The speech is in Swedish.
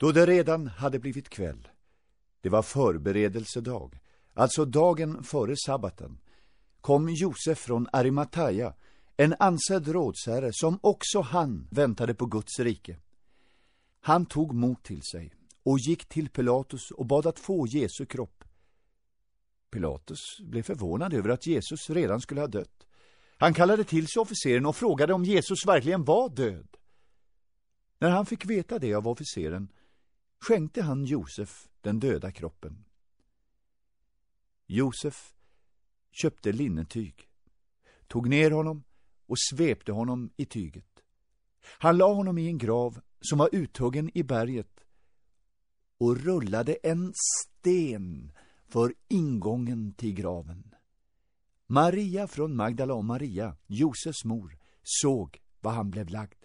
Då det redan hade blivit kväll, det var förberedelsedag, alltså dagen före sabbaten, kom Josef från Arimataya, en ansedd rådsherre som också han väntade på Guds rike. Han tog mod till sig och gick till Pilatus och bad att få Jesu kropp. Pilatus blev förvånad över att Jesus redan skulle ha dött. Han kallade till sig officeren och frågade om Jesus verkligen var död. När han fick veta det av officeren skänkte han Josef den döda kroppen. Josef köpte linnetyg, tog ner honom och svepte honom i tyget. Han la honom i en grav som var uthuggen i berget och rullade en sten för ingången till graven. Maria från Magdala och Maria, Josefs mor, såg var han blev lagd.